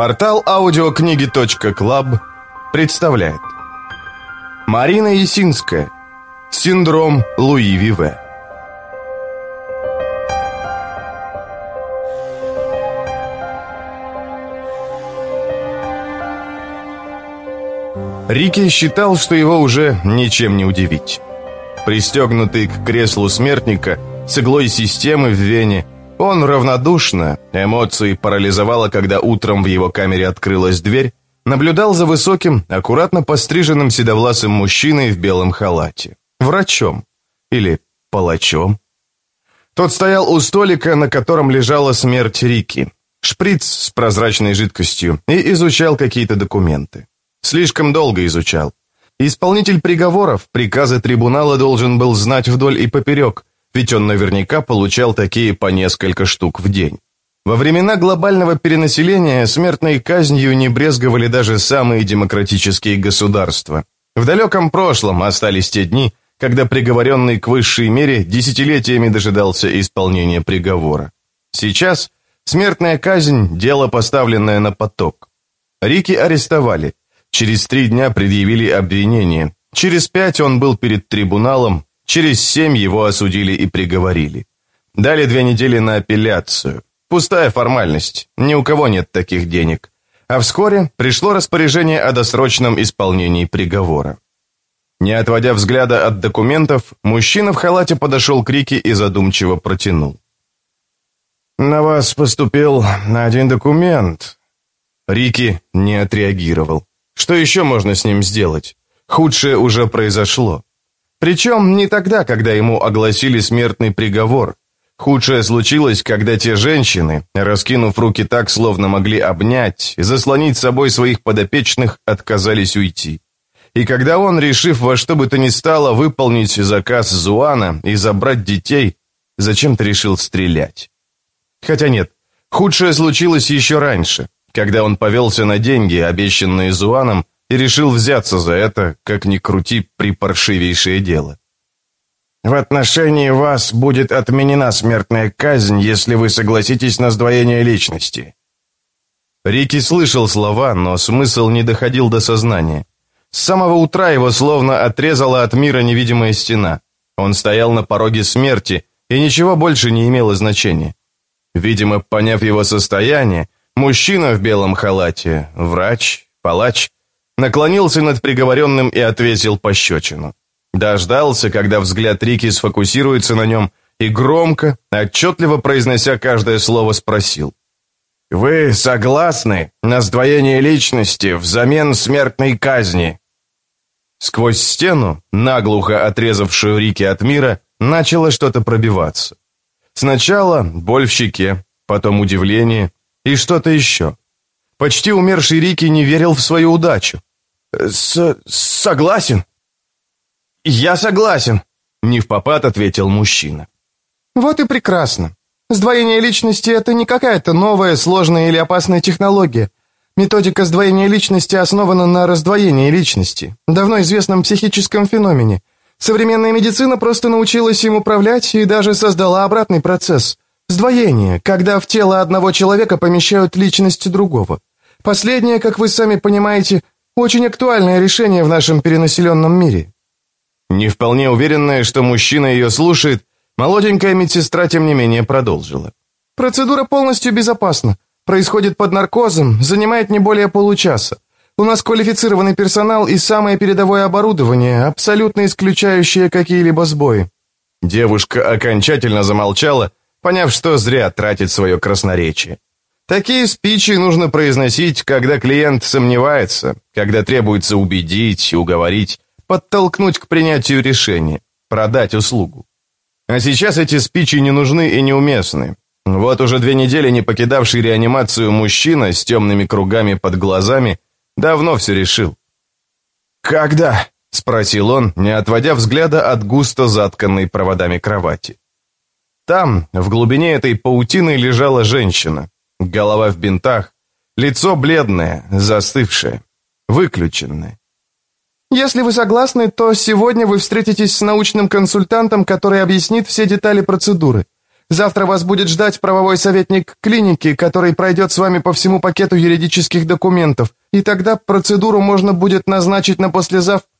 Портал аудиокниги.клаб представляет. Марина Есинская. Синдром Луи Виве. Рики считал, что его уже ничем не удивить. Пристегнутый к креслу смертника с иглой системы в вене, он равнодушно, эмоции парализовало, когда утром в его камере открылась дверь, наблюдал за высоким, аккуратно постриженным седовласым мужчиной в белом халате. Врачом. Или палачом. Тот стоял у столика, на котором лежала смерть Рики. Шприц с прозрачной жидкостью и изучал какие-то документы. Слишком долго изучал. Исполнитель приговоров, приказы трибунала должен был знать вдоль и поперек, ведь он наверняка получал такие по несколько штук в день. Во времена глобального перенаселения смертной казнью не брезговали даже самые демократические государства. В далеком прошлом остались те дни, когда приговоренный к высшей мере десятилетиями дожидался исполнения приговора. Сейчас смертная казнь – дело, поставленное на поток. Рики арестовали, Через три дня предъявили обвинение. Через пять он был перед трибуналом, через семь его осудили и приговорили. Дали две недели на апелляцию. Пустая формальность, ни у кого нет таких денег. А вскоре пришло распоряжение о досрочном исполнении приговора. Не отводя взгляда от документов, мужчина в халате подошел к Рике и задумчиво протянул. «На вас поступил один документ». Рики не отреагировал. Что еще можно с ним сделать? Худшее уже произошло. Причем не тогда, когда ему огласили смертный приговор. Худшее случилось, когда те женщины, раскинув руки так, словно могли обнять, заслонить собой своих подопечных, отказались уйти. И когда он, решив во что бы то ни стало выполнить заказ Зуана и забрать детей, зачем-то решил стрелять. Хотя нет, худшее случилось еще раньше когда он повелся на деньги, обещанные Зуаном, и решил взяться за это, как ни крути, припаршивейшее дело. «В отношении вас будет отменена смертная казнь, если вы согласитесь на сдвоение личности». Рики слышал слова, но смысл не доходил до сознания. С самого утра его словно отрезала от мира невидимая стена. Он стоял на пороге смерти, и ничего больше не имело значения. Видимо, поняв его состояние, Мужчина в белом халате, врач, палач, наклонился над приговоренным и отвесил пощечину. Дождался, когда взгляд Рики сфокусируется на нем, и громко, отчетливо произнося каждое слово, спросил. «Вы согласны на сдвоение личности взамен смертной казни?» Сквозь стену, наглухо отрезавшую Рики от мира, начало что-то пробиваться. Сначала боль в щеке, потом удивление, и что-то еще. Почти умерший Рики не верил в свою удачу. С «Согласен». «Я согласен», — не в попад ответил мужчина. «Вот и прекрасно. Сдвоение личности — это не какая-то новая, сложная или опасная технология. Методика сдвоения личности основана на раздвоении личности, давно известном психическом феномене. Современная медицина просто научилась им управлять и даже создала обратный процесс — Сдвоение, когда в тело одного человека помещают личность другого. Последнее, как вы сами понимаете, очень актуальное решение в нашем перенаселенном мире. Не вполне уверенная, что мужчина ее слушает, молоденькая медсестра, тем не менее, продолжила. Процедура полностью безопасна. Происходит под наркозом, занимает не более получаса. У нас квалифицированный персонал и самое передовое оборудование, абсолютно исключающее какие-либо сбои. Девушка окончательно замолчала, поняв, что зря тратит свое красноречие. Такие спичи нужно произносить, когда клиент сомневается, когда требуется убедить, уговорить, подтолкнуть к принятию решения, продать услугу. А сейчас эти спичи не нужны и неуместны. Вот уже две недели не покидавший реанимацию мужчина с темными кругами под глазами давно все решил. «Когда?» — спросил он, не отводя взгляда от густо затканной проводами кровати. Там, в глубине этой паутины, лежала женщина. Голова в бинтах, лицо бледное, застывшее, выключенное. «Если вы согласны, то сегодня вы встретитесь с научным консультантом, который объяснит все детали процедуры. Завтра вас будет ждать правовой советник клиники, который пройдет с вами по всему пакету юридических документов, и тогда процедуру можно будет назначить на послезавтра».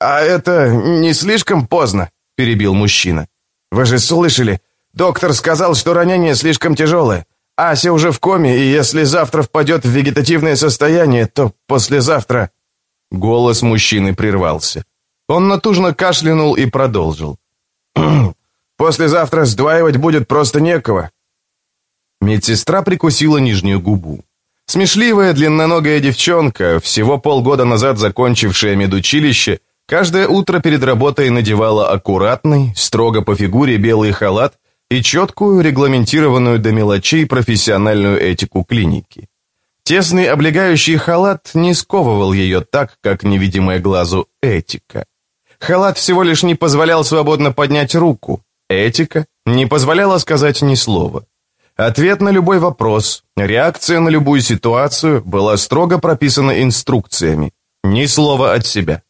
«А это не слишком поздно?» — перебил мужчина. «Вы же слышали? Доктор сказал, что ранение слишком тяжелое. Ася уже в коме, и если завтра впадет в вегетативное состояние, то послезавтра...» Голос мужчины прервался. Он натужно кашлянул и продолжил. «Послезавтра сдваивать будет просто некого». Медсестра прикусила нижнюю губу. Смешливая длинноногая девчонка, всего полгода назад закончившая медучилище, каждое утро перед работой надевала аккуратный, строго по фигуре белый халат и четкую, регламентированную до мелочей профессиональную этику клиники. Тесный облегающий халат не сковывал ее так, как невидимая глазу этика. Халат всего лишь не позволял свободно поднять руку. Этика не позволяла сказать ни слова. Ответ на любой вопрос, реакция на любую ситуацию была строго прописана инструкциями. Ни слова от себя.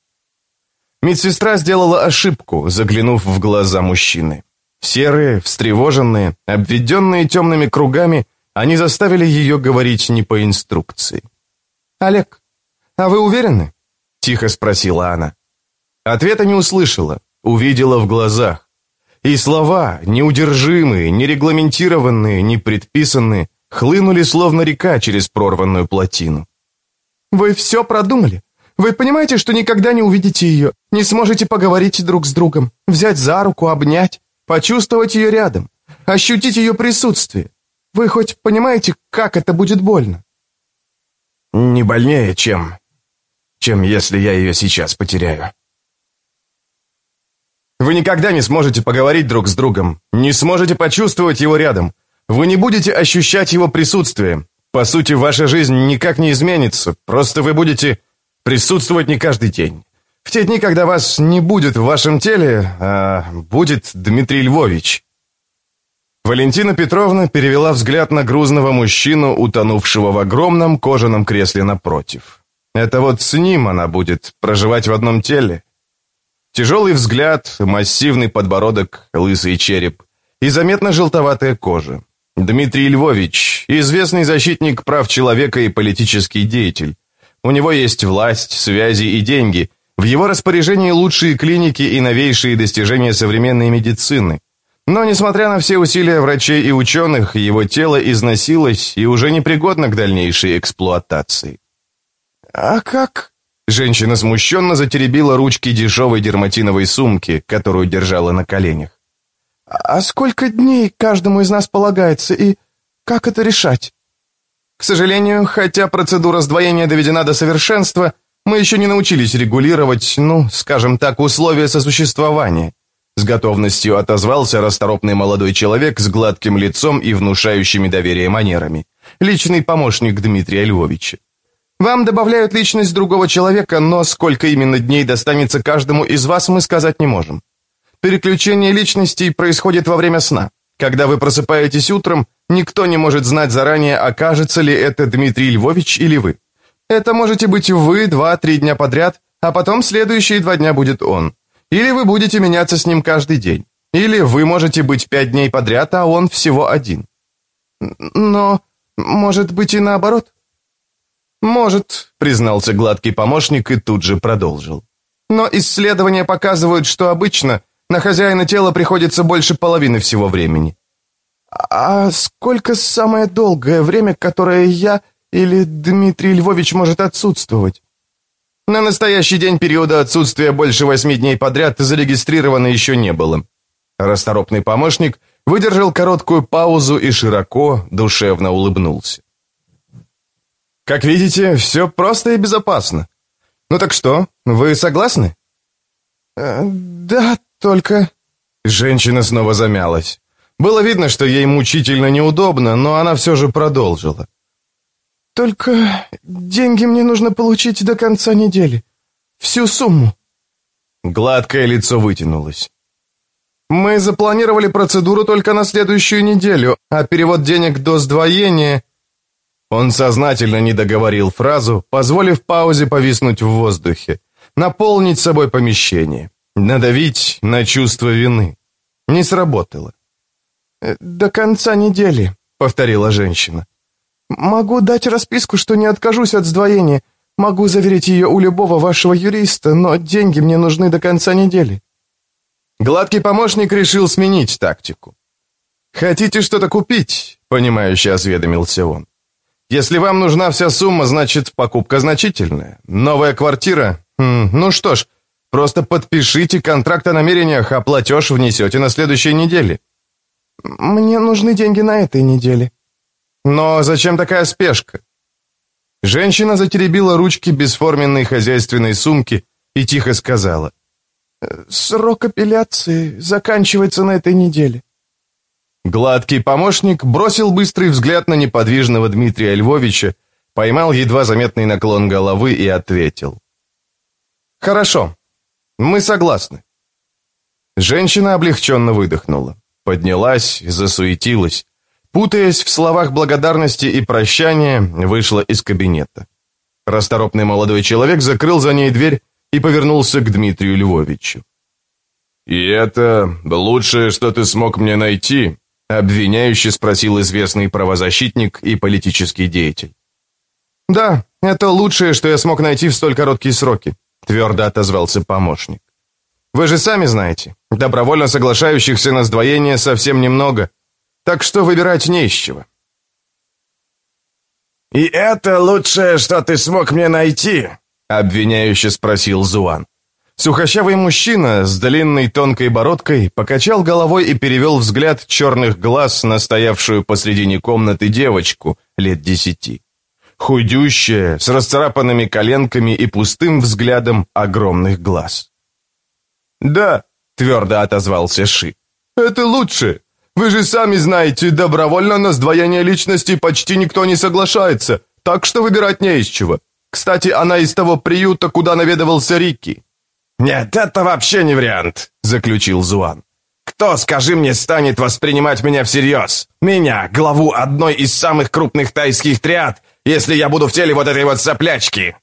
Медсестра сделала ошибку, заглянув в глаза мужчины. Серые, встревоженные, обведенные темными кругами, они заставили ее говорить не по инструкции. «Олег, а вы уверены?» — тихо спросила она. Ответа не услышала, увидела в глазах. И слова, неудержимые, нерегламентированные, непредписанные, хлынули словно река через прорванную плотину. «Вы все продумали? Вы понимаете, что никогда не увидите ее, не сможете поговорить друг с другом, взять за руку, обнять, почувствовать ее рядом, ощутить ее присутствие? Вы хоть понимаете, как это будет больно?» «Не больнее, чем... чем если я ее сейчас потеряю», вы никогда не сможете поговорить друг с другом, не сможете почувствовать его рядом. Вы не будете ощущать его присутствие. По сути, ваша жизнь никак не изменится, просто вы будете присутствовать не каждый день. В те дни, когда вас не будет в вашем теле, а будет Дмитрий Львович. Валентина Петровна перевела взгляд на грузного мужчину, утонувшего в огромном кожаном кресле напротив. Это вот с ним она будет проживать в одном теле. Тяжелый взгляд, массивный подбородок, лысый череп и заметно желтоватая кожа. Дмитрий Львович, известный защитник прав человека и политический деятель. У него есть власть, связи и деньги. В его распоряжении лучшие клиники и новейшие достижения современной медицины. Но, несмотря на все усилия врачей и ученых, его тело износилось и уже непригодно к дальнейшей эксплуатации. «А как?» Женщина смущенно затеребила ручки дешевой дерматиновой сумки, которую держала на коленях. «А сколько дней каждому из нас полагается, и как это решать?» «К сожалению, хотя процедура сдвоения доведена до совершенства, мы еще не научились регулировать, ну, скажем так, условия сосуществования». С готовностью отозвался расторопный молодой человек с гладким лицом и внушающими доверие манерами. Личный помощник Дмитрия Львовича. Вам добавляют личность другого человека, но сколько именно дней достанется каждому из вас, мы сказать не можем. Переключение личностей происходит во время сна. Когда вы просыпаетесь утром, никто не может знать заранее, окажется ли это Дмитрий Львович или вы. Это можете быть вы два-три дня подряд, а потом следующие два дня будет он. Или вы будете меняться с ним каждый день. Или вы можете быть пять дней подряд, а он всего один. Но, может быть и наоборот? «Может», — признался гладкий помощник и тут же продолжил. «Но исследования показывают, что обычно на хозяина тела приходится больше половины всего времени». «А сколько самое долгое время, которое я или Дмитрий Львович может отсутствовать?» На настоящий день периода отсутствия больше восьми дней подряд зарегистрировано еще не было. Расторопный помощник выдержал короткую паузу и широко, душевно улыбнулся. Как видите, все просто и безопасно. Ну так что, вы согласны? Э, да, только... Женщина снова замялась. Было видно, что ей мучительно неудобно, но она все же продолжила. «Только деньги мне нужно получить до конца недели. Всю сумму». Гладкое лицо вытянулось. «Мы запланировали процедуру только на следующую неделю, а перевод денег до сдвоения он сознательно не договорил фразу, позволив паузе повиснуть в воздухе, наполнить собой помещение, надавить на чувство вины. Не сработало. «Э, «До конца недели», — повторила женщина. «Могу дать расписку, что не откажусь от сдвоения. Могу заверить ее у любого вашего юриста, но деньги мне нужны до конца недели». Гладкий помощник решил сменить тактику. «Хотите что-то купить?» — понимающе осведомился он. «Если вам нужна вся сумма, значит, покупка значительная. Новая квартира? Хм, ну что ж, просто подпишите контракт о намерениях, а платеж внесете на следующей неделе». «Мне нужны деньги на этой неделе». «Но зачем такая спешка?» Женщина затеребила ручки бесформенной хозяйственной сумки и тихо сказала. «Срок апелляции заканчивается на этой неделе». Гладкий помощник бросил быстрый взгляд на неподвижного Дмитрия Львовича, поймал едва заметный наклон головы и ответил. «Хорошо, мы согласны». Женщина облегченно выдохнула, поднялась, засуетилась, путаясь в словах благодарности и прощания, вышла из кабинета. Расторопный молодой человек закрыл за ней дверь и повернулся к Дмитрию Львовичу. «И это лучшее, что ты смог мне найти?» обвиняюще спросил известный правозащитник и политический деятель. «Да, это лучшее, что я смог найти в столь короткие сроки», твердо отозвался помощник. «Вы же сами знаете, добровольно соглашающихся на сдвоение совсем немного, так что выбирать не из чего». «И это лучшее, что ты смог мне найти?» обвиняюще спросил Зуан. Сухощавый мужчина с длинной тонкой бородкой покачал головой и перевел взгляд черных глаз на стоявшую посредине комнаты девочку лет десяти. Худющая, с расцарапанными коленками и пустым взглядом огромных глаз. «Да», — твердо отозвался Ши, — «это лучше. Вы же сами знаете, добровольно на сдвоение личности почти никто не соглашается, так что выбирать не из чего. Кстати, она из того приюта, куда наведывался Рикки». «Нет, это вообще не вариант», — заключил Зуан. «Кто, скажи мне, станет воспринимать меня всерьез? Меня, главу одной из самых крупных тайских триад, если я буду в теле вот этой вот соплячки?»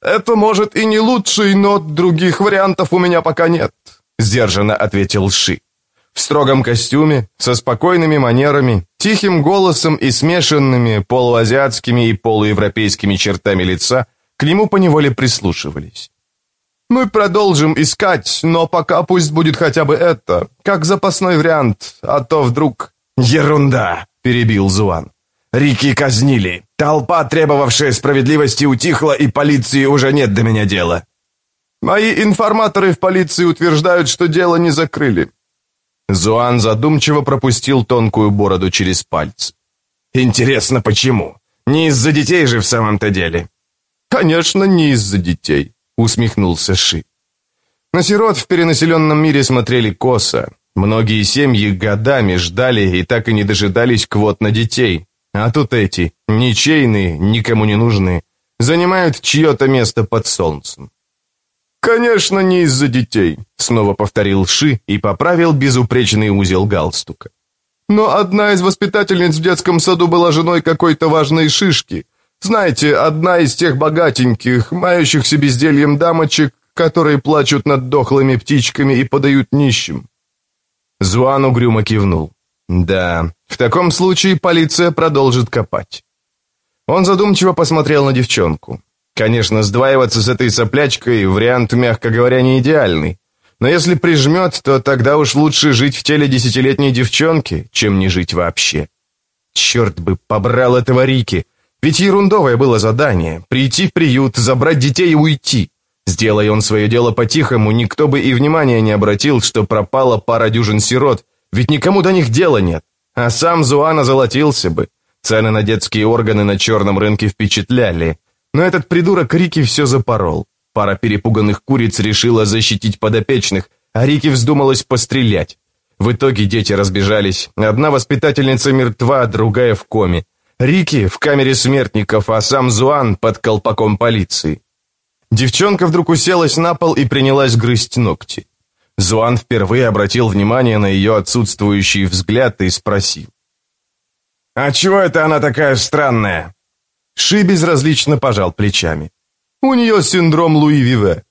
«Это, может, и не лучший, но других вариантов у меня пока нет», — сдержанно ответил Ши. В строгом костюме, со спокойными манерами, тихим голосом и смешанными полуазиатскими и полуевропейскими чертами лица к нему поневоле прислушивались. Мы продолжим искать, но пока пусть будет хотя бы это, как запасной вариант, а то вдруг...» «Ерунда!» — перебил Зуан. «Рики казнили. Толпа, требовавшая справедливости, утихла, и полиции уже нет до меня дела». «Мои информаторы в полиции утверждают, что дело не закрыли». Зуан задумчиво пропустил тонкую бороду через пальцы. «Интересно, почему? Не из-за детей же в самом-то деле?» «Конечно, не из-за детей усмехнулся Ши. На сирот в перенаселенном мире смотрели косо. Многие семьи годами ждали и так и не дожидались квот на детей. А тут эти, ничейные, никому не нужные, занимают чье-то место под солнцем. «Конечно, не из-за детей», — снова повторил Ши и поправил безупречный узел галстука. «Но одна из воспитательниц в детском саду была женой какой-то важной шишки, знаете, одна из тех богатеньких, мающихся бездельем дамочек, которые плачут над дохлыми птичками и подают нищим». Зуан угрюмо кивнул. «Да, в таком случае полиция продолжит копать». Он задумчиво посмотрел на девчонку. Конечно, сдваиваться с этой соплячкой вариант, мягко говоря, не идеальный. Но если прижмет, то тогда уж лучше жить в теле десятилетней девчонки, чем не жить вообще. Черт бы побрал этого Рики. Ведь ерундовое было задание – прийти в приют, забрать детей и уйти. Сделай он свое дело по-тихому, никто бы и внимания не обратил, что пропала пара дюжин сирот, ведь никому до них дела нет. А сам Зуана золотился бы. Цены на детские органы на черном рынке впечатляли. Но этот придурок Рики все запорол. Пара перепуганных куриц решила защитить подопечных, а Рики вздумалась пострелять. В итоге дети разбежались. Одна воспитательница мертва, другая в коме. Рики в камере смертников, а сам Зуан под колпаком полиции. Девчонка вдруг уселась на пол и принялась грызть ногти. Зуан впервые обратил внимание на ее отсутствующий взгляд и спросил. «А чего это она такая странная?» Ши безразлично пожал плечами. «У нее синдром Луи Виве».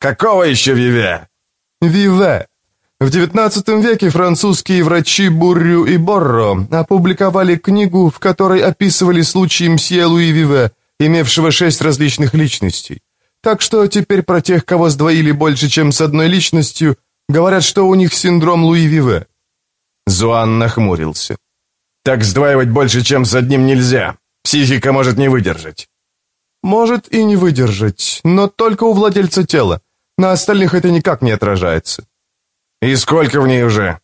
«Какого еще Виве?» «Виве. В XIX веке французские врачи Буррю и Борро опубликовали книгу, в которой описывали случай мсье Луи Виве, имевшего шесть различных личностей. Так что теперь про тех, кого сдвоили больше, чем с одной личностью, говорят, что у них синдром Луи Виве. Зуан нахмурился. Так сдваивать больше, чем с одним нельзя. Психика может не выдержать. Может и не выдержать, но только у владельца тела. На остальных это никак не отражается. И сколько в ней уже?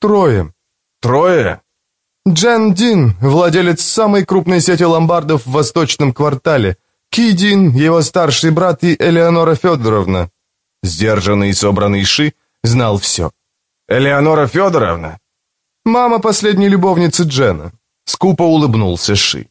Трое. Трое? Джен Дин, владелец самой крупной сети ломбардов в восточном квартале. Ки Дин, его старший брат и Элеонора Федоровна. Сдержанный и собранный Ши знал все. Элеонора Федоровна? Мама последней любовницы Джена. Скупо улыбнулся Ши.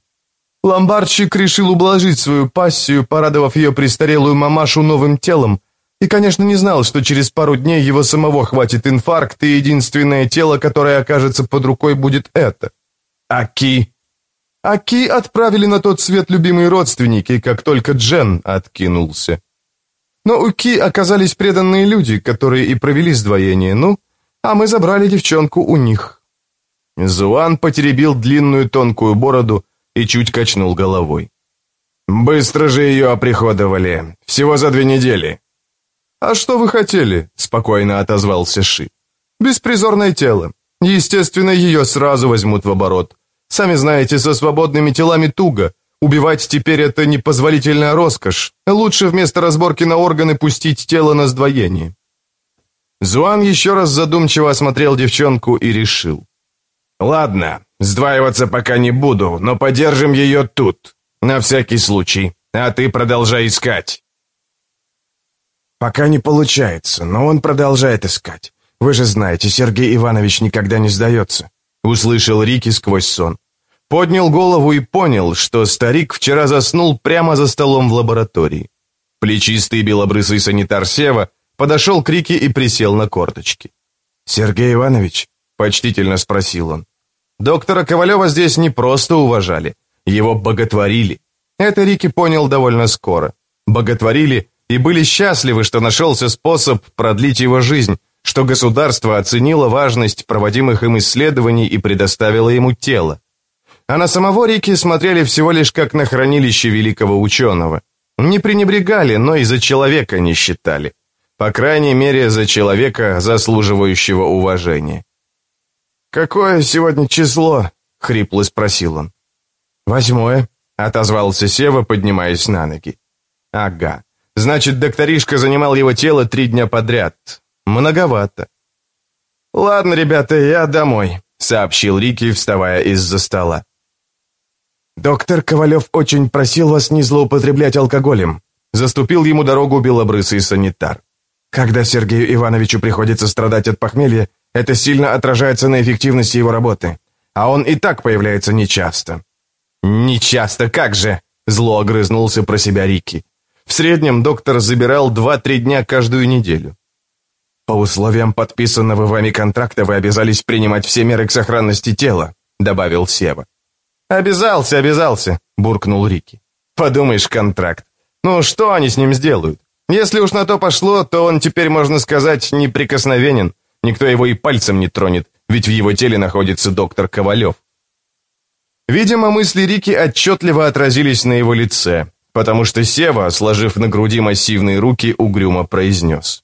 Ломбардщик решил ублажить свою пассию, порадовав ее престарелую мамашу новым телом, и, конечно, не знал, что через пару дней его самого хватит инфаркт, и единственное тело, которое окажется под рукой, будет это. Аки. Аки отправили на тот свет любимые родственники, как только Джен откинулся. Но у Ки оказались преданные люди, которые и провели сдвоение, ну, а мы забрали девчонку у них. Зуан потеребил длинную тонкую бороду и чуть качнул головой. «Быстро же ее оприходовали. Всего за две недели». «А что вы хотели?» – спокойно отозвался Ши. «Беспризорное тело. Естественно, ее сразу возьмут в оборот. Сами знаете, со свободными телами туго. Убивать теперь это непозволительная роскошь. Лучше вместо разборки на органы пустить тело на сдвоение». Зуан еще раз задумчиво осмотрел девчонку и решил. «Ладно, сдваиваться пока не буду, но подержим ее тут, на всякий случай, а ты продолжай искать». Пока не получается, но он продолжает искать. Вы же знаете, Сергей Иванович никогда не сдается. Услышал Рики сквозь сон. Поднял голову и понял, что старик вчера заснул прямо за столом в лаборатории. Плечистый белобрысый санитар Сева подошел к Рике и присел на корточки. «Сергей Иванович?» — почтительно спросил он. Доктора Ковалева здесь не просто уважали, его боготворили. Это Рики понял довольно скоро. Боготворили и были счастливы, что нашелся способ продлить его жизнь, что государство оценило важность проводимых им исследований и предоставило ему тело. А на самого Рики смотрели всего лишь как на хранилище великого ученого. Не пренебрегали, но и за человека не считали. По крайней мере, за человека, заслуживающего уважения. «Какое сегодня число?» — хрипло спросил он. «Восьмое», — отозвался Сева, поднимаясь на ноги. «Ага. Значит, докторишка занимал его тело три дня подряд. Многовато. «Ладно, ребята, я домой», — сообщил Рики, вставая из-за стола. «Доктор Ковалев очень просил вас не злоупотреблять алкоголем», — заступил ему дорогу белобрысый санитар. «Когда Сергею Ивановичу приходится страдать от похмелья, это сильно отражается на эффективности его работы. А он и так появляется нечасто». «Нечасто, как же?» — зло огрызнулся про себя Рики. В среднем доктор забирал 2-3 дня каждую неделю. «По условиям подписанного вами контракта вы обязались принимать все меры к сохранности тела», добавил Сева. «Обязался, обязался», буркнул Рики. «Подумаешь, контракт. Ну, что они с ним сделают? Если уж на то пошло, то он теперь, можно сказать, неприкосновенен. Никто его и пальцем не тронет, ведь в его теле находится доктор Ковалев». Видимо, мысли Рики отчетливо отразились на его лице, потому что Сева, сложив на груди массивные руки, угрюмо произнес.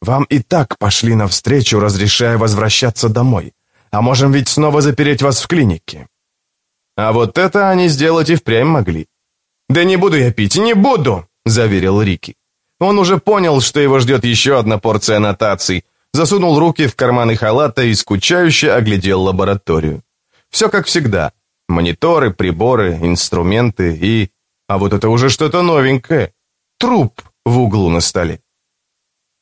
«Вам и так пошли навстречу, разрешая возвращаться домой. А можем ведь снова запереть вас в клинике». А вот это они сделать и впрямь могли. «Да не буду я пить, не буду!» – заверил Рики. Он уже понял, что его ждет еще одна порция аннотаций, засунул руки в карманы халата и скучающе оглядел лабораторию. Все как всегда. Мониторы, приборы, инструменты и а вот это уже что-то новенькое. Труп в углу на столе.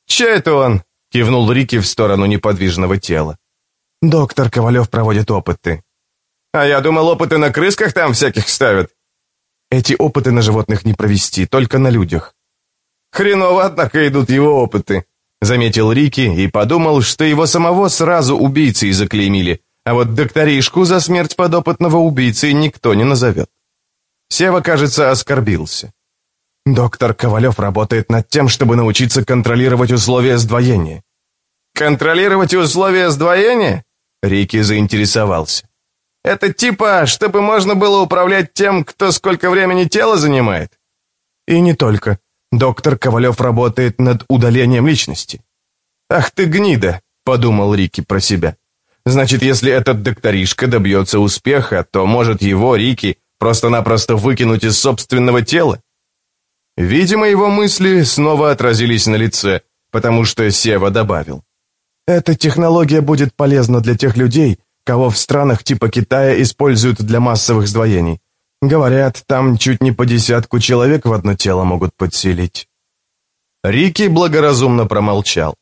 «Че это он?» — кивнул Рики в сторону неподвижного тела. «Доктор Ковалев проводит опыты». «А я думал, опыты на крысках там всяких ставят». «Эти опыты на животных не провести, только на людях». «Хреново, однако, идут его опыты», — заметил Рики и подумал, что его самого сразу убийцей заклеймили, а вот докторишку за смерть подопытного убийцы никто не назовет. Сева, кажется, оскорбился. Доктор Ковалев работает над тем, чтобы научиться контролировать условия сдвоения. Контролировать условия сдвоения?» Рики заинтересовался. «Это типа, чтобы можно было управлять тем, кто сколько времени тело занимает?» «И не только. Доктор Ковалев работает над удалением личности». «Ах ты гнида!» — подумал Рики про себя. «Значит, если этот докторишка добьется успеха, то может его, Рики, просто-напросто выкинуть из собственного тела?» Видимо, его мысли снова отразились на лице, потому что Сева добавил. «Эта технология будет полезна для тех людей, кого в странах типа Китая используют для массовых сдвоений. Говорят, там чуть не по десятку человек в одно тело могут подселить». Рики благоразумно промолчал.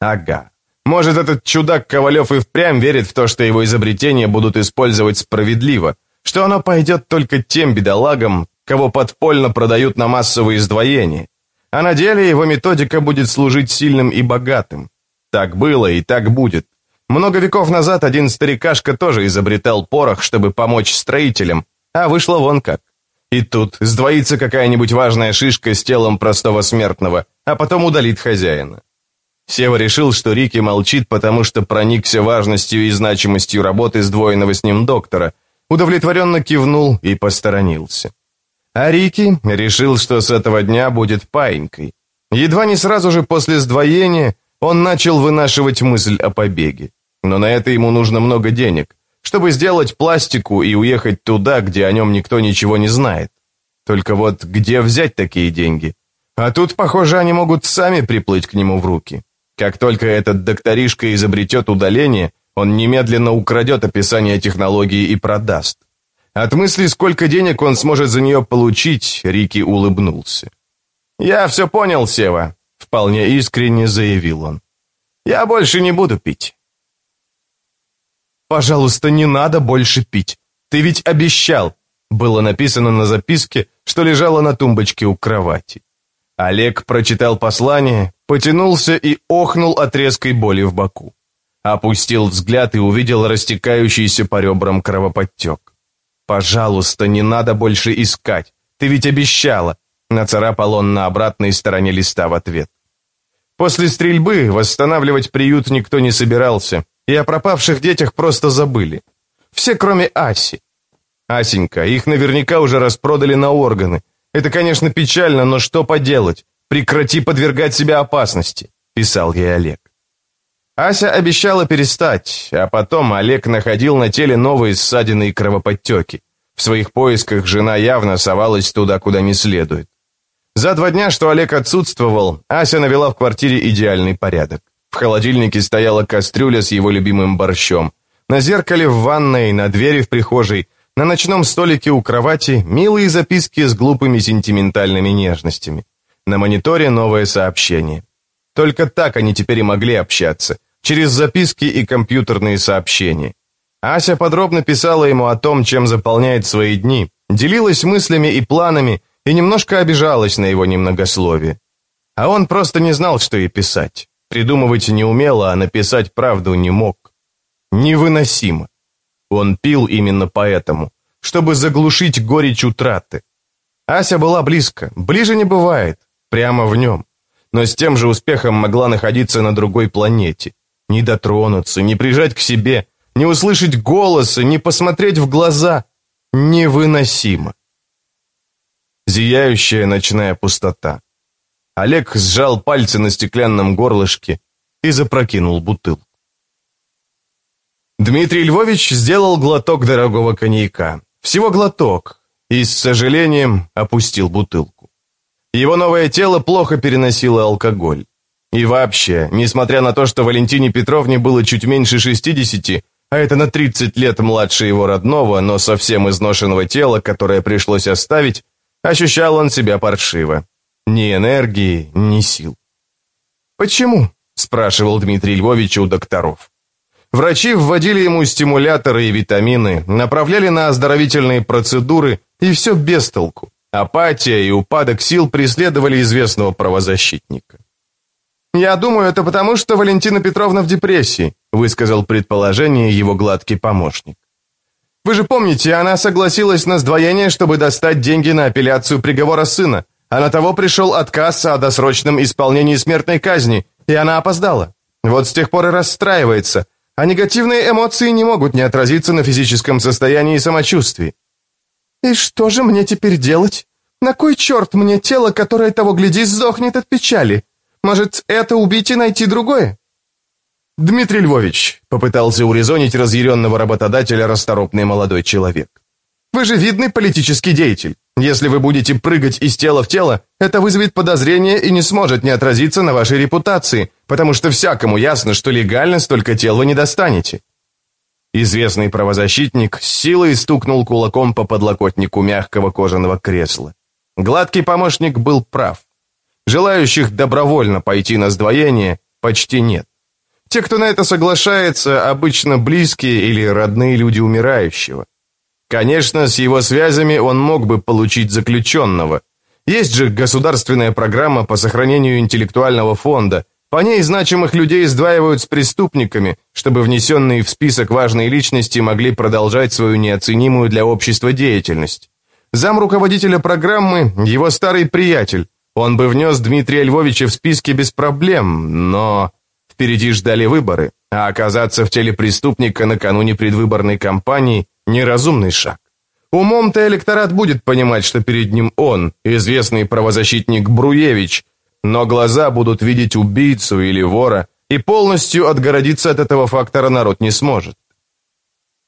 «Ага. Может, этот чудак Ковалев и впрямь верит в то, что его изобретения будут использовать справедливо, что оно пойдет только тем бедолагам, кого подпольно продают на массовые сдвоения. А на деле его методика будет служить сильным и богатым. Так было и так будет. Много веков назад один старикашка тоже изобретал порох, чтобы помочь строителям, а вышло вон как. И тут сдвоится какая-нибудь важная шишка с телом простого смертного, а потом удалит хозяина. Сева решил, что Рики молчит, потому что проникся важностью и значимостью работы сдвоенного с ним доктора, удовлетворенно кивнул и посторонился. А Рики решил, что с этого дня будет паинькой. Едва не сразу же после сдвоения он начал вынашивать мысль о побеге. Но на это ему нужно много денег, чтобы сделать пластику и уехать туда, где о нем никто ничего не знает. Только вот где взять такие деньги? А тут, похоже, они могут сами приплыть к нему в руки. Как только этот докторишка изобретет удаление, он немедленно украдет описание технологии и продаст. От мысли, сколько денег он сможет за нее получить, Рики улыбнулся. «Я все понял, Сева», — вполне искренне заявил он. «Я больше не буду пить». «Пожалуйста, не надо больше пить. Ты ведь обещал», — было написано на записке, что лежало на тумбочке у кровати. Олег прочитал послание, потянулся и охнул от резкой боли в боку. Опустил взгляд и увидел растекающийся по ребрам кровоподтек. «Пожалуйста, не надо больше искать. Ты ведь обещала!» Нацарапал он на обратной стороне листа в ответ. После стрельбы восстанавливать приют никто не собирался, и о пропавших детях просто забыли. Все, кроме Аси. Асенька, их наверняка уже распродали на органы. Это, конечно, печально, но что поделать? Прекрати подвергать себя опасности, писал ей Олег. Ася обещала перестать, а потом Олег находил на теле новые ссадины и кровоподтеки. В своих поисках жена явно совалась туда, куда не следует. За два дня, что Олег отсутствовал, Ася навела в квартире идеальный порядок. В холодильнике стояла кастрюля с его любимым борщом. На зеркале в ванной, на двери в прихожей, на ночном столике у кровати милые записки с глупыми сентиментальными нежностями. На мониторе новое сообщение. Только так они теперь и могли общаться – через записки и компьютерные сообщения. Ася подробно писала ему о том, чем заполняет свои дни, делилась мыслями и планами и немножко обижалась на его немногословие. А он просто не знал, что ей писать. Придумывать не умела, а написать правду не мог. Невыносимо. Он пил именно поэтому, чтобы заглушить горечь утраты. Ася была близко, ближе не бывает, прямо в нем, но с тем же успехом могла находиться на другой планете. Не дотронуться, не прижать к себе, не услышать голоса, не посмотреть в глаза. Невыносимо. Зияющая ночная пустота. Олег сжал пальцы на стеклянном горлышке и запрокинул бутылку. Дмитрий Львович сделал глоток дорогого коньяка. Всего глоток. И с сожалением опустил бутылку. Его новое тело плохо переносило алкоголь. И вообще, несмотря на то, что Валентине Петровне было чуть меньше 60, а это на 30 лет младше его родного, но совсем изношенного тела, которое пришлось оставить, ощущал он себя паршиво. Ни энергии, ни сил. «Почему?» – спрашивал Дмитрий Львович у докторов. Врачи вводили ему стимуляторы и витамины, направляли на оздоровительные процедуры, и все без толку. Апатия и упадок сил преследовали известного правозащитника. «Я думаю, это потому, что Валентина Петровна в депрессии», высказал предположение его гладкий помощник. «Вы же помните, она согласилась на сдвоение, чтобы достать деньги на апелляцию приговора сына, а на того пришел отказ о досрочном исполнении смертной казни, и она опоздала. Вот с тех пор и расстраивается, а негативные эмоции не могут не отразиться на физическом состоянии и самочувствии. И что же мне теперь делать? На кой черт мне тело, которое того гляди сдохнет от печали? Может, это убить и найти другое? Дмитрий Львович, попытался урезонить разъяренного работодателя расторопный молодой человек. Вы же видный политический деятель. Если вы будете прыгать из тела в тело, это вызовет подозрение и не сможет не отразиться на вашей репутации, потому что всякому ясно, что легально столько тел вы не достанете. Известный правозащитник с силой стукнул кулаком по подлокотнику мягкого кожаного кресла. Гладкий помощник был прав. Желающих добровольно пойти на сдвоение почти нет. Те, кто на это соглашается, обычно близкие или родные люди умирающего. Конечно, с его связями он мог бы получить заключенного. Есть же государственная программа по сохранению интеллектуального фонда. По ней значимых людей сдваивают с преступниками, чтобы внесенные в список важные личности могли продолжать свою неоценимую для общества деятельность. Зам руководителя программы – его старый приятель. Он бы внес Дмитрия Львовича в списки без проблем, но впереди ждали выборы, а оказаться в теле преступника накануне предвыборной кампании – неразумный шаг. Умом-то электорат будет понимать, что перед ним он, известный правозащитник Бруевич, но глаза будут видеть убийцу или вора, и полностью отгородиться от этого фактора народ не сможет.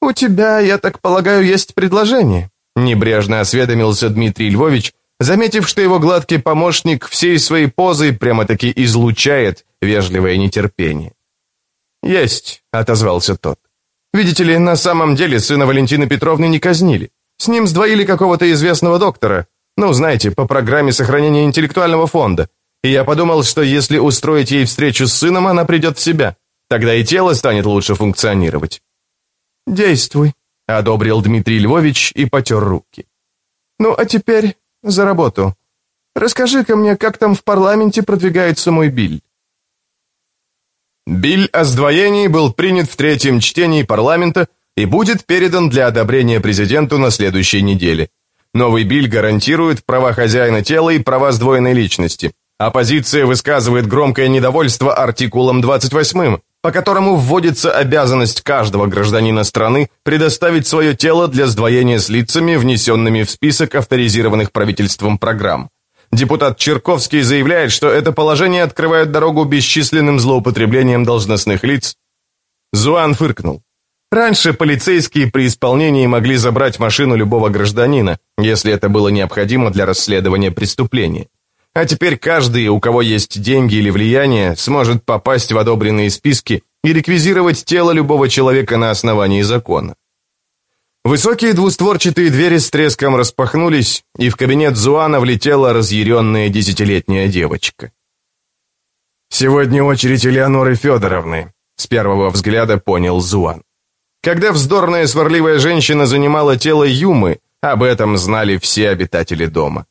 «У тебя, я так полагаю, есть предложение?» Небрежно осведомился Дмитрий Львович, заметив, что его гладкий помощник всей своей позой прямо-таки излучает вежливое нетерпение. «Есть», — отозвался тот. «Видите ли, на самом деле сына Валентины Петровны не казнили. С ним сдвоили какого-то известного доктора, ну, знаете, по программе сохранения интеллектуального фонда. И я подумал, что если устроить ей встречу с сыном, она придет в себя. Тогда и тело станет лучше функционировать». «Действуй», — одобрил Дмитрий Львович и потер руки. «Ну, а теперь за работу. Расскажи-ка мне, как там в парламенте продвигается мой биль?» Биль о сдвоении был принят в третьем чтении парламента и будет передан для одобрения президенту на следующей неделе. Новый биль гарантирует права хозяина тела и права сдвоенной личности. Оппозиция высказывает громкое недовольство артикулом 28, по которому вводится обязанность каждого гражданина страны предоставить свое тело для сдвоения с лицами, внесенными в список авторизированных правительством программ. Депутат Черковский заявляет, что это положение открывает дорогу бесчисленным злоупотреблениям должностных лиц. Зуан фыркнул. Раньше полицейские при исполнении могли забрать машину любого гражданина, если это было необходимо для расследования преступления. А теперь каждый, у кого есть деньги или влияние, сможет попасть в одобренные списки и реквизировать тело любого человека на основании закона. Высокие двустворчатые двери с треском распахнулись, и в кабинет Зуана влетела разъяренная десятилетняя девочка. «Сегодня очередь Элеоноры Федоровны», — с первого взгляда понял Зуан. Когда вздорная сварливая женщина занимала тело Юмы, об этом знали все обитатели дома.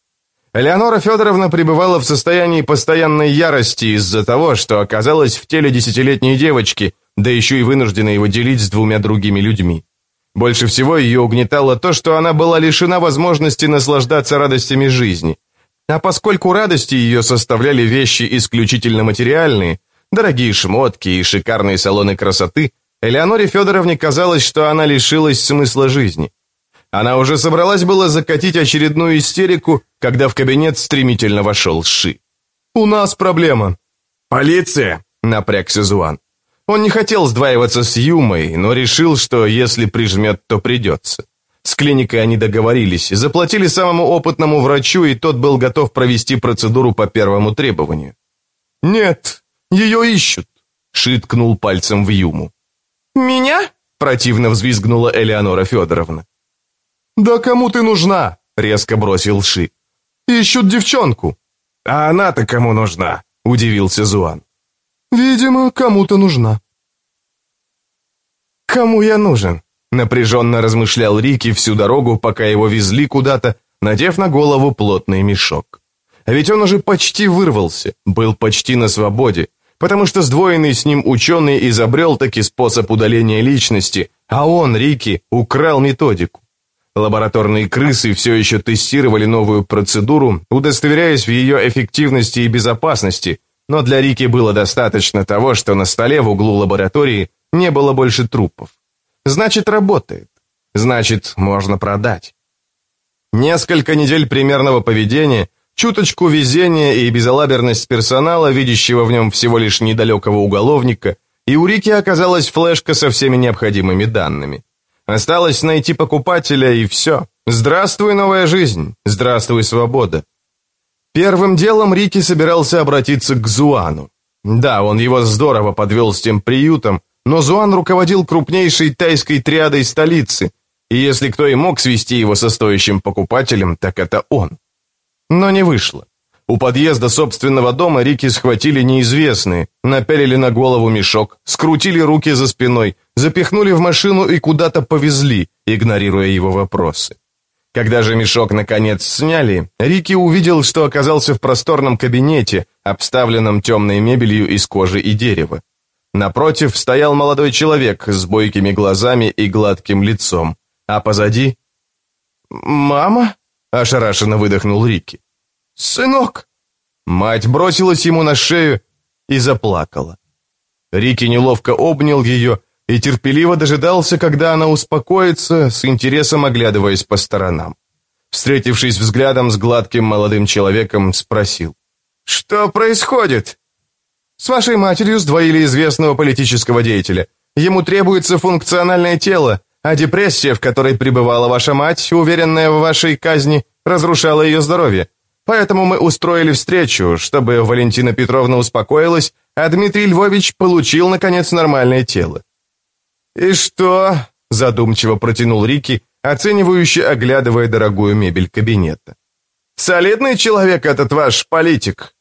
Элеонора Федоровна пребывала в состоянии постоянной ярости из-за того, что оказалась в теле десятилетней девочки, да еще и вынуждена его делить с двумя другими людьми. Больше всего ее угнетало то, что она была лишена возможности наслаждаться радостями жизни. А поскольку радости ее составляли вещи исключительно материальные, дорогие шмотки и шикарные салоны красоты, Элеоноре Федоровне казалось, что она лишилась смысла жизни. Она уже собралась было закатить очередную истерику, когда в кабинет стремительно вошел Ши. «У нас проблема». «Полиция!» — напрягся Зуан. Он не хотел сдваиваться с Юмой, но решил, что если прижмет, то придется. С клиникой они договорились, заплатили самому опытному врачу, и тот был готов провести процедуру по первому требованию. «Нет, ее ищут», — Ши ткнул пальцем в Юму. «Меня?» — противно взвизгнула Элеонора Федоровна. «Да кому ты нужна?» — резко бросил Ши. «Ищут девчонку». «А она-то кому нужна?» — удивился Зуан. Видимо, кому-то нужна. «Кому я нужен?» — напряженно размышлял Рики всю дорогу, пока его везли куда-то, надев на голову плотный мешок. А ведь он уже почти вырвался, был почти на свободе, потому что сдвоенный с ним ученый изобрел таки способ удаления личности, а он, Рики, украл методику. Лабораторные крысы все еще тестировали новую процедуру, удостоверяясь в ее эффективности и безопасности, но для Рики было достаточно того, что на столе в углу лаборатории не было больше трупов. Значит, работает. Значит, можно продать. Несколько недель примерного поведения, чуточку везения и безалаберность персонала, видящего в нем всего лишь недалекого уголовника, и у Рики оказалась флешка со всеми необходимыми данными. Осталось найти покупателя, и все. Здравствуй, новая жизнь. Здравствуй, свобода. Первым делом Рики собирался обратиться к Зуану. Да, он его здорово подвел с тем приютом, но Зуан руководил крупнейшей тайской триадой столицы, и если кто и мог свести его со стоящим покупателем, так это он. Но не вышло. У подъезда собственного дома Рики схватили неизвестные, напялили на голову мешок, скрутили руки за спиной, запихнули в машину и куда-то повезли, игнорируя его вопросы. Когда же мешок наконец сняли, Рики увидел, что оказался в просторном кабинете, обставленном темной мебелью из кожи и дерева. Напротив стоял молодой человек с бойкими глазами и гладким лицом, а позади... «Мама?» – ошарашенно выдохнул Рики. «Сынок!» Мать бросилась ему на шею и заплакала. Рики неловко обнял ее и терпеливо дожидался, когда она успокоится, с интересом оглядываясь по сторонам. Встретившись взглядом с гладким молодым человеком, спросил. «Что происходит?» «С вашей матерью сдвоили известного политического деятеля. Ему требуется функциональное тело, а депрессия, в которой пребывала ваша мать, уверенная в вашей казни, разрушала ее здоровье. Поэтому мы устроили встречу, чтобы Валентина Петровна успокоилась, а Дмитрий Львович получил, наконец, нормальное тело. «И что?» – задумчиво протянул Рики, оценивающе оглядывая дорогую мебель кабинета. «Солидный человек этот ваш политик!»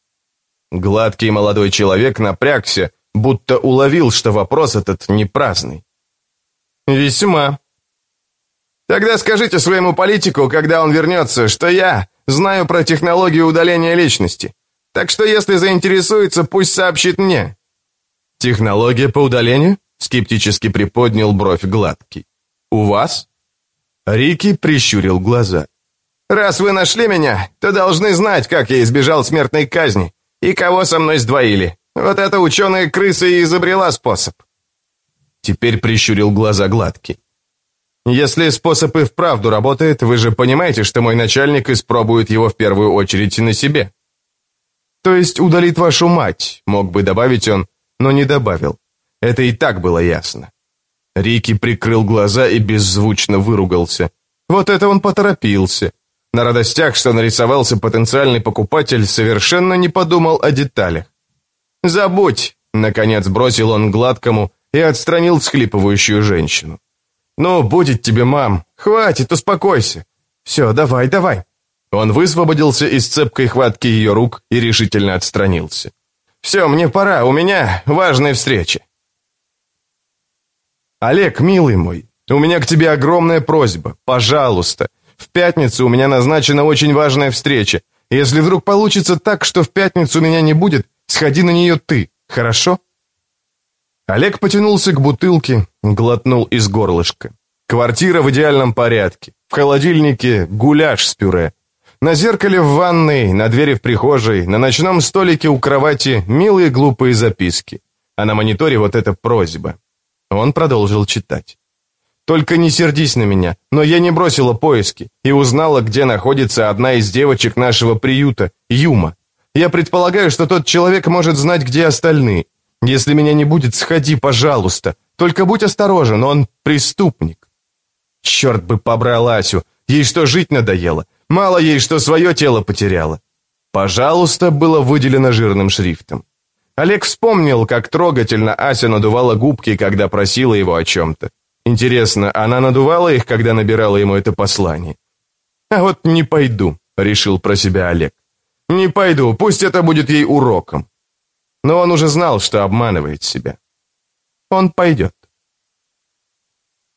Гладкий молодой человек напрягся, будто уловил, что вопрос этот не праздный. «Весьма». «Тогда скажите своему политику, когда он вернется, что я знаю про технологию удаления личности. Так что если заинтересуется, пусть сообщит мне». «Технология по удалению?» Скептически приподнял бровь гладкий. «У вас?» Рики прищурил глаза. «Раз вы нашли меня, то должны знать, как я избежал смертной казни и кого со мной сдвоили. Вот эта ученая крыса и изобрела способ». Теперь прищурил глаза гладкий. «Если способ и вправду работает, вы же понимаете, что мой начальник испробует его в первую очередь на себе». «То есть удалит вашу мать», мог бы добавить он, но не добавил. Это и так было ясно. Рики прикрыл глаза и беззвучно выругался. Вот это он поторопился. На радостях, что нарисовался потенциальный покупатель, совершенно не подумал о деталях. «Забудь!» — наконец бросил он гладкому и отстранил схлипывающую женщину. «Ну, будет тебе, мам. Хватит, успокойся. Все, давай, давай». Он высвободился из цепкой хватки ее рук и решительно отстранился. «Все, мне пора, у меня важная встреча». «Олег, милый мой, у меня к тебе огромная просьба. Пожалуйста. В пятницу у меня назначена очень важная встреча. Если вдруг получится так, что в пятницу меня не будет, сходи на нее ты, хорошо?» Олег потянулся к бутылке, глотнул из горлышка. Квартира в идеальном порядке. В холодильнике гуляш с пюре. На зеркале в ванной, на двери в прихожей, на ночном столике у кровати милые глупые записки. А на мониторе вот эта просьба. Он продолжил читать. «Только не сердись на меня, но я не бросила поиски и узнала, где находится одна из девочек нашего приюта, Юма. Я предполагаю, что тот человек может знать, где остальные. Если меня не будет, сходи, пожалуйста. Только будь осторожен, он преступник». Черт бы побрал Асю, ей что, жить надоело? Мало ей, что свое тело потеряла. «Пожалуйста» было выделено жирным шрифтом. Олег вспомнил, как трогательно Ася надувала губки, когда просила его о чем-то. Интересно, она надувала их, когда набирала ему это послание? «А вот не пойду», — решил про себя Олег. «Не пойду, пусть это будет ей уроком». Но он уже знал, что обманывает себя. Он пойдет.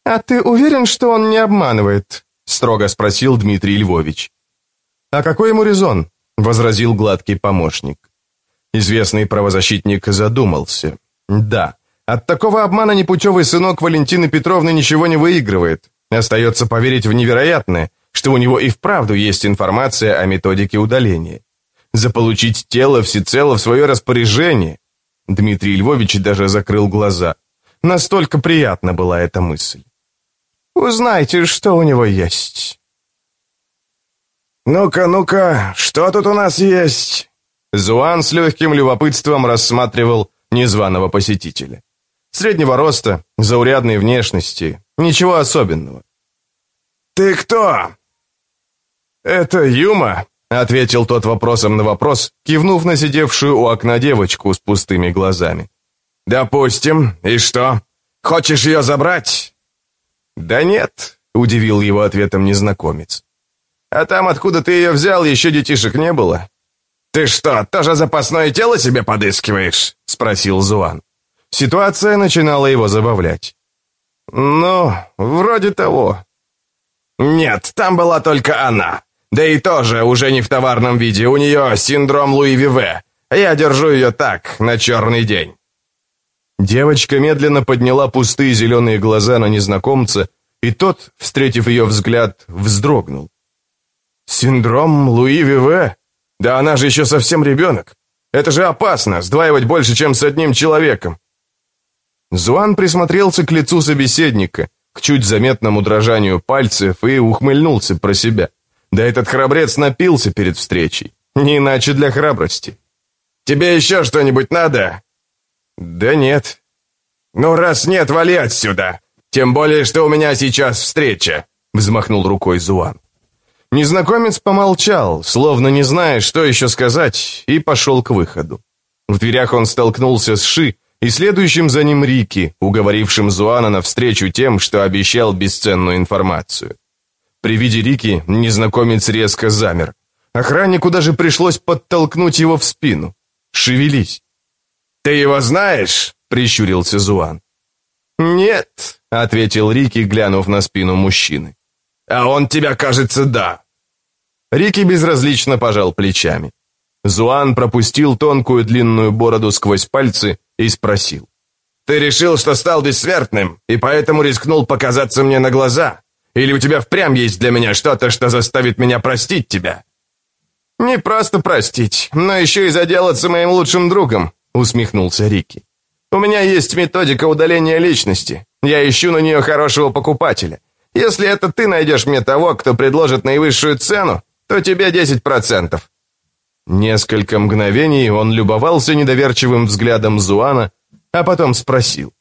«А ты уверен, что он не обманывает?» — строго спросил Дмитрий Львович. «А какой ему резон?» — возразил гладкий помощник. Известный правозащитник задумался. Да, от такого обмана непутевый сынок Валентины Петровны ничего не выигрывает. Остается поверить в невероятное, что у него и вправду есть информация о методике удаления. заполучить тело всецело в свое распоряжение. Дмитрий Львович даже закрыл глаза. Настолько приятна была эта мысль. Узнайте, что у него есть. «Ну-ка, ну-ка, что тут у нас есть?» Зуан с легким любопытством рассматривал незваного посетителя. Среднего роста, заурядной внешности, ничего особенного. «Ты кто?» «Это Юма», — ответил тот вопросом на вопрос, кивнув на сидевшую у окна девочку с пустыми глазами. «Допустим. И что? Хочешь ее забрать?» «Да нет», — удивил его ответом незнакомец. «А там, откуда ты ее взял, еще детишек не было». «Ты что, тоже запасное тело себе подыскиваешь?» — спросил Зуан. Ситуация начинала его забавлять. «Ну, вроде того». «Нет, там была только она. Да и тоже уже не в товарном виде, у нее синдром Луи Виве. Я держу ее так, на черный день». Девочка медленно подняла пустые зеленые глаза на незнакомца, и тот, встретив ее взгляд, вздрогнул. «Синдром Луи Виве? Да она же еще совсем ребенок. Это же опасно, сдваивать больше, чем с одним человеком». Зуан присмотрелся к лицу собеседника, к чуть заметному дрожанию пальцев и ухмыльнулся про себя. Да этот храбрец напился перед встречей. Не иначе для храбрости. «Тебе еще что-нибудь надо?» «Да нет». «Ну, раз нет, вали отсюда. Тем более, что у меня сейчас встреча», — взмахнул рукой Зуан. Незнакомец помолчал, словно не зная, что еще сказать, и пошел к выходу. В дверях он столкнулся с Ши и следующим за ним Рики, уговорившим Зуана навстречу тем, что обещал бесценную информацию. При виде Рики незнакомец резко замер. Охраннику даже пришлось подтолкнуть его в спину. «Шевелись!» «Ты его знаешь?» — прищурился Зуан. «Нет», — ответил Рики, глянув на спину мужчины. «А он тебя, кажется, да». Рики безразлично пожал плечами. Зуан пропустил тонкую длинную бороду сквозь пальцы и спросил. «Ты решил, что стал бессмертным, и поэтому рискнул показаться мне на глаза? Или у тебя впрямь есть для меня что-то, что заставит меня простить тебя?» «Не просто простить, но еще и заделаться моим лучшим другом», усмехнулся Рики. «У меня есть методика удаления личности. Я ищу на нее хорошего покупателя. Если это ты найдешь мне того, кто предложит наивысшую цену, то тебе 10%. Несколько мгновений он любовался недоверчивым взглядом Зуана, а потом спросил.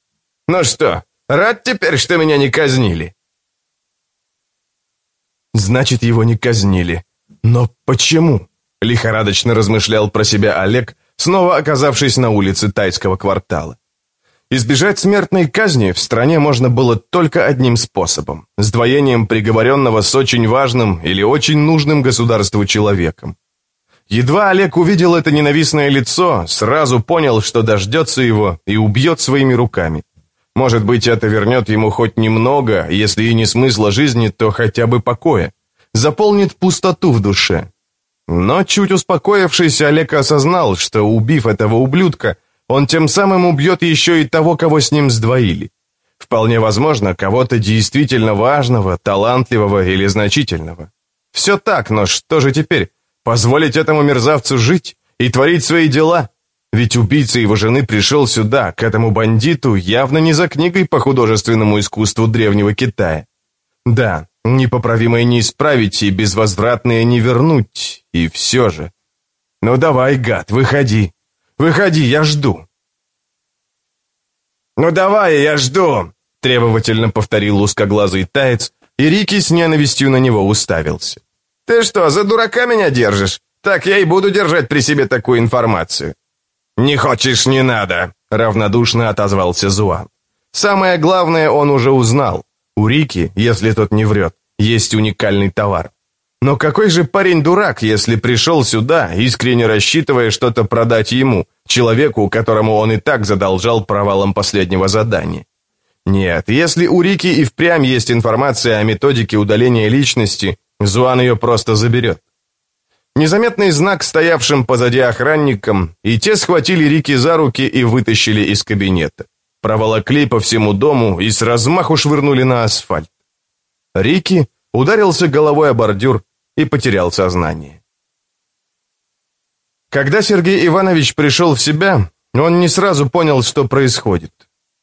«Ну что, рад теперь, что меня не казнили?» «Значит, его не казнили. Но почему?» Лихорадочно размышлял про себя Олег, снова оказавшись на улице тайского квартала. Избежать смертной казни в стране можно было только одним способом – сдвоением приговоренного с очень важным или очень нужным государству человеком. Едва Олег увидел это ненавистное лицо, сразу понял, что дождется его и убьет своими руками. Может быть, это вернет ему хоть немного, если и не смысла жизни, то хотя бы покоя. Заполнит пустоту в душе. Но чуть успокоившись, Олег осознал, что, убив этого ублюдка, он тем самым убьет еще и того, кого с ним сдвоили. Вполне возможно, кого-то действительно важного, талантливого или значительного. Все так, но что же теперь? Позволить этому мерзавцу жить и творить свои дела? Ведь убийца его жены пришел сюда, к этому бандиту, явно не за книгой по художественному искусству древнего Китая. Да, непоправимое не исправить и безвозвратное не вернуть, и все же. Ну давай, гад, выходи. Выходи, я жду. «Ну давай, я жду!» требовательно повторил узкоглазый таец, и Рики с ненавистью на него уставился. «Ты что, за дурака меня держишь? Так я и буду держать при себе такую информацию». «Не хочешь, не надо», — равнодушно отозвался Зуан. Самое главное он уже узнал. У Рики, если тот не врет, есть уникальный товар. Но какой же парень дурак, если пришел сюда, искренне рассчитывая что-то продать ему, человеку, которому он и так задолжал провалом последнего задания? Нет, если у Рики и впрямь есть информация о методике удаления личности, Зуан ее просто заберет. Незаметный знак стоявшим позади охранникам, и те схватили Рики за руки и вытащили из кабинета. Проволокли по всему дому и с размаху швырнули на асфальт. Рики ударился головой о бордюр и потерял сознание. Когда Сергей Иванович пришел в себя, он не сразу понял, что происходит.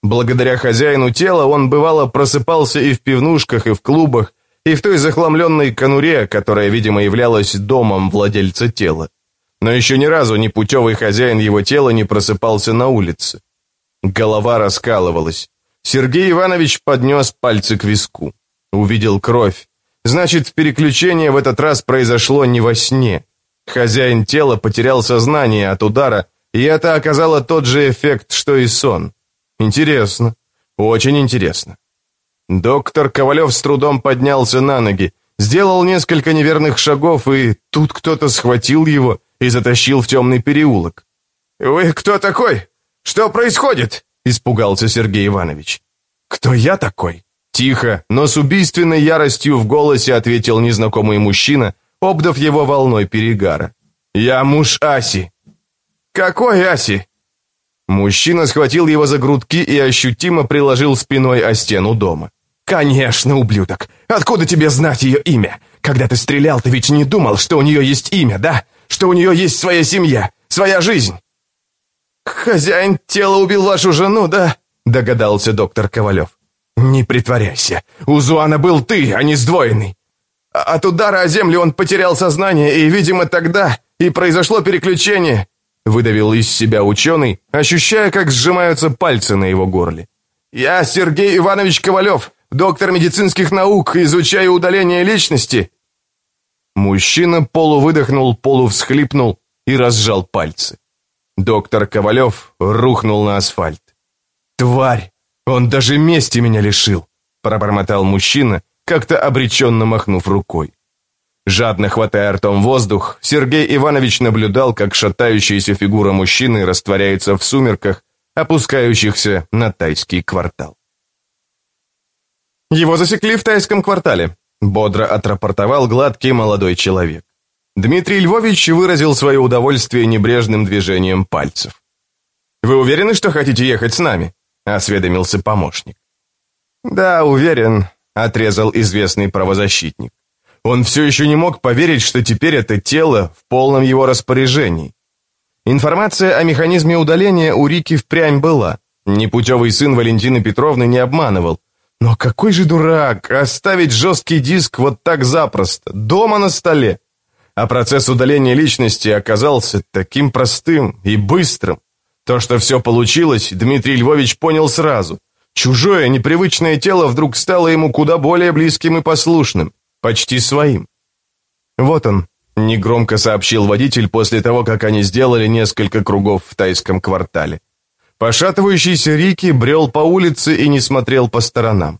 Благодаря хозяину тела он бывало просыпался и в пивнушках, и в клубах, и в той захламленной конуре, которая, видимо, являлась домом владельца тела. Но еще ни разу непутевый хозяин его тела не просыпался на улице. Голова раскалывалась. Сергей Иванович поднес пальцы к виску. Увидел кровь. Значит, переключение в этот раз произошло не во сне. Хозяин тела потерял сознание от удара, и это оказало тот же эффект, что и сон. Интересно. Очень интересно. Доктор Ковалев с трудом поднялся на ноги, сделал несколько неверных шагов, и тут кто-то схватил его и затащил в темный переулок. «Вы кто такой? Что происходит?» – испугался Сергей Иванович. «Кто я такой?» Тихо, но с убийственной яростью в голосе ответил незнакомый мужчина, обдав его волной перегара. «Я муж Аси». «Какой Аси?» Мужчина схватил его за грудки и ощутимо приложил спиной о стену дома. «Конечно, ублюдок! Откуда тебе знать ее имя? Когда ты стрелял, ты ведь не думал, что у нее есть имя, да? Что у нее есть своя семья, своя жизнь?» «Хозяин тела убил вашу жену, да?» догадался доктор Ковалев. «Не притворяйся. У Зуана был ты, а не сдвоенный. От удара о землю он потерял сознание, и, видимо, тогда и произошло переключение выдавил из себя ученый, ощущая, как сжимаются пальцы на его горле. «Я Сергей Иванович Ковалев, доктор медицинских наук, изучаю удаление личности». Мужчина полувыдохнул, полувсхлипнул и разжал пальцы. Доктор Ковалев рухнул на асфальт. «Тварь! Он даже мести меня лишил!» пробормотал мужчина, как-то обреченно махнув рукой. Жадно хватая ртом воздух, Сергей Иванович наблюдал, как шатающаяся фигура мужчины растворяется в сумерках, опускающихся на тайский квартал. «Его засекли в тайском квартале», — бодро отрапортовал гладкий молодой человек. Дмитрий Львович выразил свое удовольствие небрежным движением пальцев. «Вы уверены, что хотите ехать с нами?» — осведомился помощник. «Да, уверен», — отрезал известный правозащитник. Он все еще не мог поверить, что теперь это тело в полном его распоряжении. Информация о механизме удаления у Рики впрямь была. Непутевый сын Валентины Петровны не обманывал. Но какой же дурак, оставить жесткий диск вот так запросто, дома на столе. А процесс удаления личности оказался таким простым и быстрым. То, что все получилось, Дмитрий Львович понял сразу. Чужое, непривычное тело вдруг стало ему куда более близким и послушным почти своим. «Вот он», — негромко сообщил водитель после того, как они сделали несколько кругов в тайском квартале. Пошатывающийся Рики брел по улице и не смотрел по сторонам.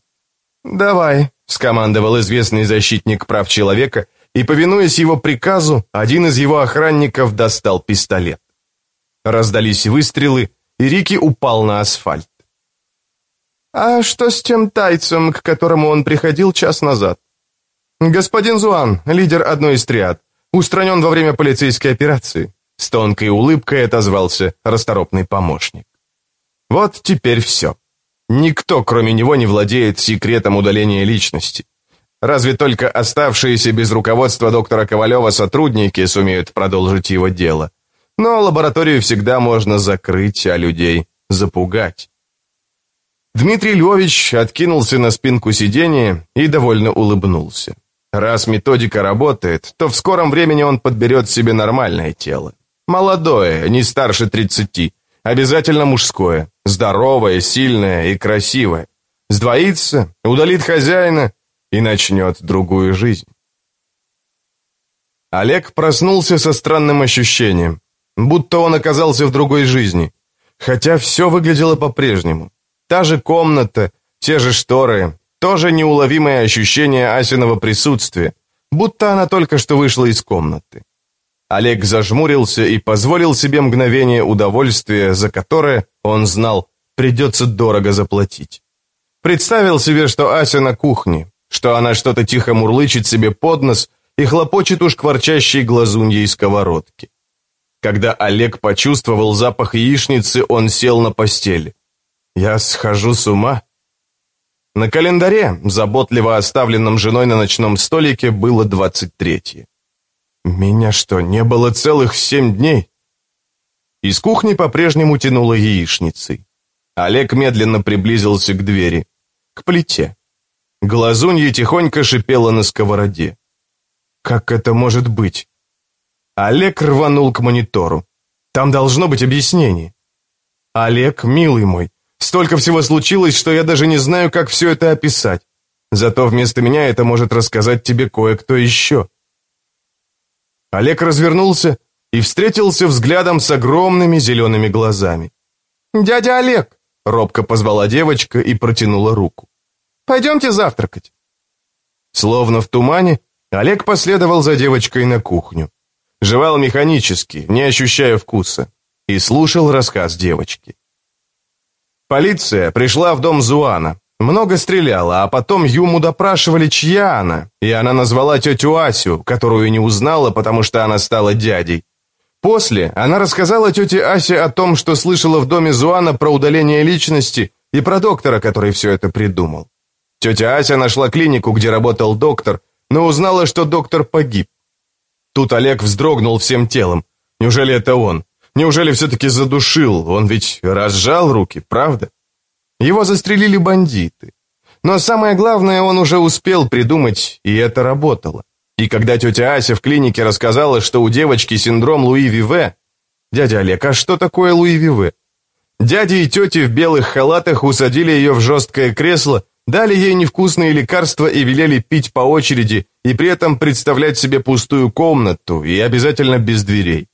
«Давай», — скомандовал известный защитник прав человека, и, повинуясь его приказу, один из его охранников достал пистолет. Раздались выстрелы, и Рики упал на асфальт. «А что с тем тайцем, к которому он приходил час назад?» «Господин Зуан, лидер одной из триад, устранен во время полицейской операции», с тонкой улыбкой отозвался расторопный помощник. Вот теперь все. Никто, кроме него, не владеет секретом удаления личности. Разве только оставшиеся без руководства доктора Ковалева сотрудники сумеют продолжить его дело. Но лабораторию всегда можно закрыть, а людей запугать. Дмитрий Львович откинулся на спинку сиденья и довольно улыбнулся. Раз методика работает, то в скором времени он подберет себе нормальное тело. Молодое, не старше 30, обязательно мужское, здоровое, сильное и красивое. Сдвоится, удалит хозяина и начнет другую жизнь. Олег проснулся со странным ощущением, будто он оказался в другой жизни, хотя все выглядело по-прежнему. Та же комната, те же шторы, тоже неуловимое ощущение Асиного присутствия, будто она только что вышла из комнаты. Олег зажмурился и позволил себе мгновение удовольствия, за которое, он знал, придется дорого заплатить. Представил себе, что Ася на кухне, что она что-то тихо мурлычет себе под нос и хлопочет уж кворчащей глазуньей сковородки. Когда Олег почувствовал запах яичницы, он сел на постели. «Я схожу с ума?» На календаре, заботливо оставленном женой на ночном столике, было 23-е. «Меня что, не было целых семь дней?» Из кухни по-прежнему тянуло яичницей. Олег медленно приблизился к двери, к плите. Глазунья тихонько шипела на сковороде. Как это может быть? Олег рванул к монитору. Там должно быть объяснение. Олег, милый мой, столько всего случилось, что я даже не знаю, как все это описать. Зато вместо меня это может рассказать тебе кое-кто еще. Олег развернулся и встретился взглядом с огромными зелеными глазами. «Дядя Олег!» — робко позвала девочка и протянула руку. «Пойдемте завтракать». Словно в тумане, Олег последовал за девочкой на кухню. Жевал механически, не ощущая вкуса, и слушал рассказ девочки. Полиция пришла в дом Зуана, много стреляла, а потом Юму допрашивали, чья она, и она назвала тетю Асю, которую не узнала, потому что она стала дядей. После она рассказала тете Асе о том, что слышала в доме Зуана про удаление личности и про доктора, который все это придумал. Тетя Ася нашла клинику, где работал доктор, но узнала, что доктор погиб. Тут Олег вздрогнул всем телом. Неужели это он? Неужели все-таки задушил? Он ведь разжал руки, правда? Его застрелили бандиты. Но самое главное, он уже успел придумать, и это работало. И когда тетя Ася в клинике рассказала, что у девочки синдром Луи Виве... Дядя Олег, а что такое Луи Виве? Дяди и тети в белых халатах усадили ее в жесткое кресло, дали ей невкусные лекарства и велели пить по очереди, и при этом представлять себе пустую комнату, и обязательно без дверей.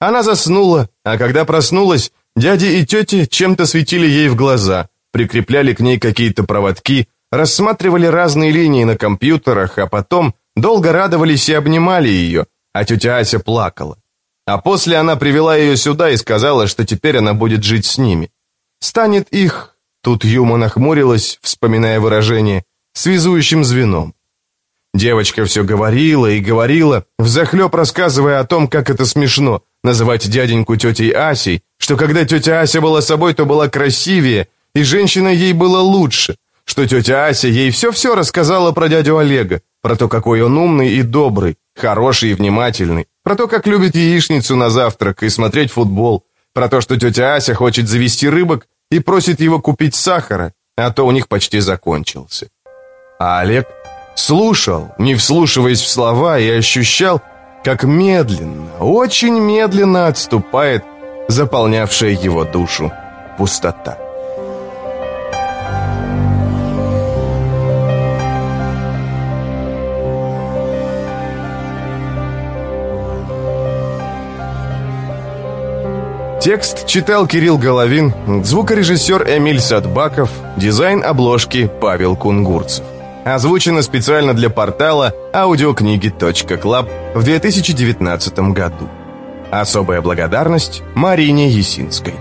Она заснула, а когда проснулась, дяди и тети чем-то светили ей в глаза, прикрепляли к ней какие-то проводки, рассматривали разные линии на компьютерах, а потом долго радовались и обнимали ее, а тетя Ася плакала. А после она привела ее сюда и сказала, что теперь она будет жить с ними. Станет их, тут Юма нахмурилась, вспоминая выражение, связующим звеном. Девочка все говорила и говорила, взахлеб рассказывая о том, как это смешно, называть дяденьку тетей Асей, что когда тетя Ася была собой, то была красивее, и женщина ей было лучше, что тетя Ася ей все-все рассказала про дядю Олега, про то, какой он умный и добрый, хороший и внимательный, про то, как любит яичницу на завтрак и смотреть футбол, про то, что тетя Ася хочет завести рыбок и просит его купить сахара, а то у них почти закончился. А Олег слушал, не вслушиваясь в слова, и ощущал, как медленно, очень медленно отступает заполнявшая его душу пустота. Текст читал Кирилл Головин, звукорежиссер Эмиль Садбаков, дизайн обложки Павел Кунгурцев. Озвучено специально для портала аудиокниги.клаб в 2019 году. Особая благодарность Марине Есинской.